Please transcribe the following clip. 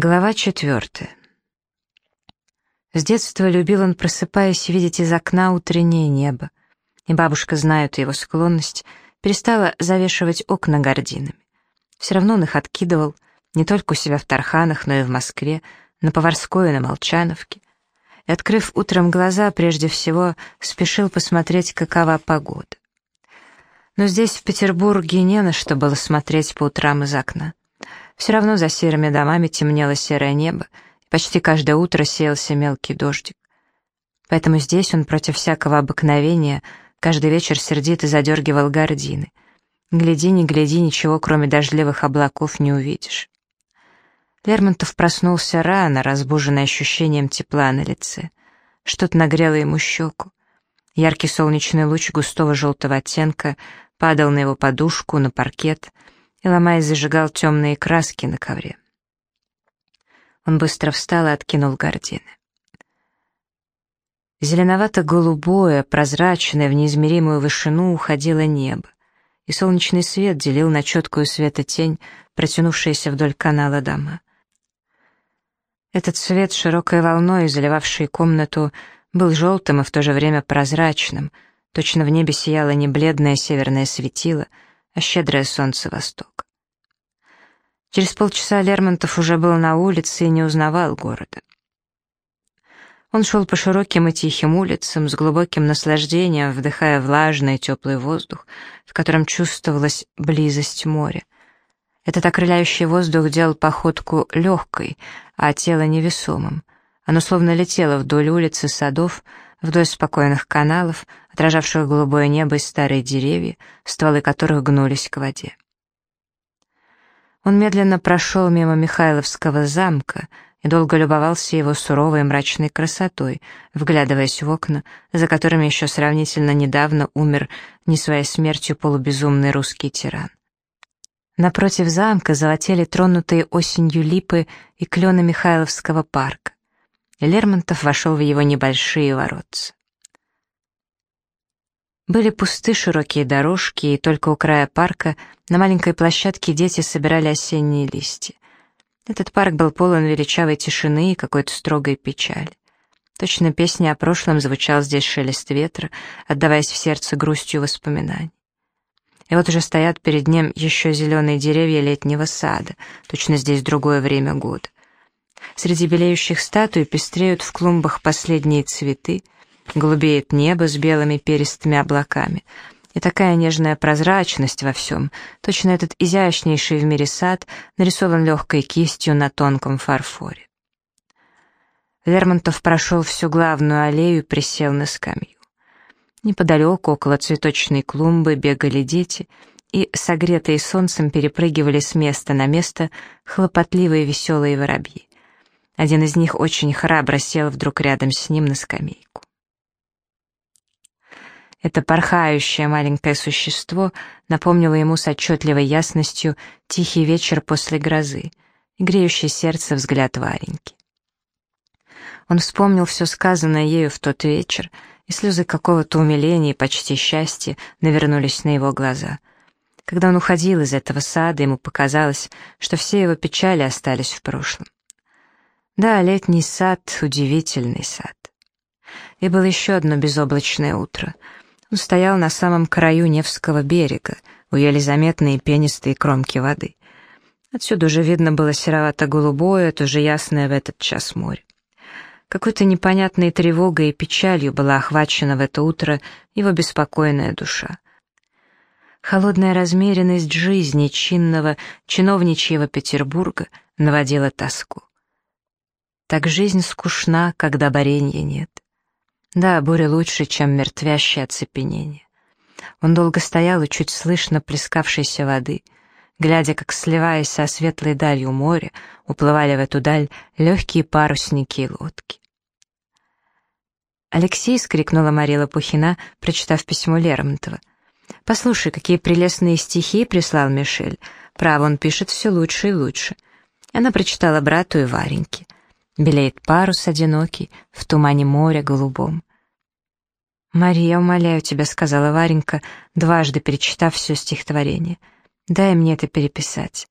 Глава четвертая. С детства любил он, просыпаясь, видеть из окна утреннее небо. И бабушка, зная его склонность, перестала завешивать окна гординами. Все равно он их откидывал, не только у себя в Тарханах, но и в Москве, на Поварской и на Молчановке. И, открыв утром глаза, прежде всего спешил посмотреть, какова погода. Но здесь, в Петербурге, не на что было смотреть по утрам из окна. Все равно за серыми домами темнело серое небо, и почти каждое утро сеялся мелкий дождик. Поэтому здесь он против всякого обыкновения каждый вечер сердито задергивал гардины. Гляди, не гляди, ничего, кроме дождливых облаков, не увидишь. Лермонтов проснулся рано, разбуженный ощущением тепла на лице. Что-то нагрело ему щеку. Яркий солнечный луч густого желтого оттенка падал на его подушку, на паркет — и, ломаясь, зажигал темные краски на ковре. Он быстро встал и откинул гардины. Зеленовато-голубое, прозрачное, в неизмеримую вышину уходило небо, и солнечный свет делил на четкую светотень, протянувшаяся вдоль канала дома. Этот свет, широкой волной, заливавший комнату, был желтым и в то же время прозрачным, точно в небе сияло не бледное северное светило — а щедрое солнце востока. Через полчаса Лермонтов уже был на улице и не узнавал города. Он шел по широким и тихим улицам с глубоким наслаждением, вдыхая влажный теплый воздух, в котором чувствовалась близость моря. Этот окрыляющий воздух делал походку легкой, а тело невесомым. Оно словно летело вдоль улицы садов, вдоль спокойных каналов, отражавших голубое небо и старые деревья, стволы которых гнулись к воде. Он медленно прошел мимо Михайловского замка и долго любовался его суровой мрачной красотой, вглядываясь в окна, за которыми еще сравнительно недавно умер не своей смертью полубезумный русский тиран. Напротив замка золотели тронутые осенью липы и клены Михайловского парка. Лермонтов вошел в его небольшие воротца. Были пусты широкие дорожки, и только у края парка на маленькой площадке дети собирали осенние листья. Этот парк был полон величавой тишины и какой-то строгой печали. Точно песня о прошлом звучал здесь шелест ветра, отдаваясь в сердце грустью воспоминаний. И вот уже стоят перед ним еще зеленые деревья летнего сада, точно здесь другое время года. Среди белеющих статуй пестреют в клумбах последние цветы — Голубеет небо с белыми перистыми облаками. И такая нежная прозрачность во всем. Точно этот изящнейший в мире сад нарисован легкой кистью на тонком фарфоре. Лермонтов прошел всю главную аллею и присел на скамью. Неподалеку, около цветочной клумбы, бегали дети и, согретые солнцем, перепрыгивали с места на место хлопотливые веселые воробьи. Один из них очень храбро сел вдруг рядом с ним на скамейку. Это порхающее маленькое существо напомнило ему с отчетливой ясностью тихий вечер после грозы греющий сердце взгляд Вареньки. Он вспомнил все сказанное ею в тот вечер, и слезы какого-то умиления и почти счастья навернулись на его глаза. Когда он уходил из этого сада, ему показалось, что все его печали остались в прошлом. Да, летний сад — удивительный сад. И было еще одно безоблачное утро — он стоял на самом краю Невского берега, у еле заметной пенистой кромки воды. Отсюда уже видно было серовато-голубое, тоже ясное в этот час море. Какой-то непонятной тревогой и печалью была охвачена в это утро его беспокойная душа. Холодная размеренность жизни чинного, чиновничьего Петербурга наводила тоску. Так жизнь скучна, когда боренья нет. Да, буря лучше, чем мертвящее оцепенение. Он долго стоял и чуть слышно плескавшейся воды, глядя, как, сливаясь со светлой далью моря, уплывали в эту даль легкие парусники и лодки. «Алексей!» — скрикнула Мария Лопухина, прочитав письмо Лермонтова. «Послушай, какие прелестные стихи прислал Мишель. Право, он пишет все лучше и лучше». Она прочитала брату и Вареньке. Белеет парус одинокий в тумане моря голубом. «Мария, умоляю тебя», — сказала Варенька, дважды перечитав все стихотворение. «Дай мне это переписать».